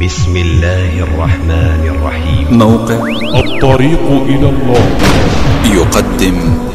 بسم الله الرحمن الرحيم. موقع الطريق إلى الله. يقدم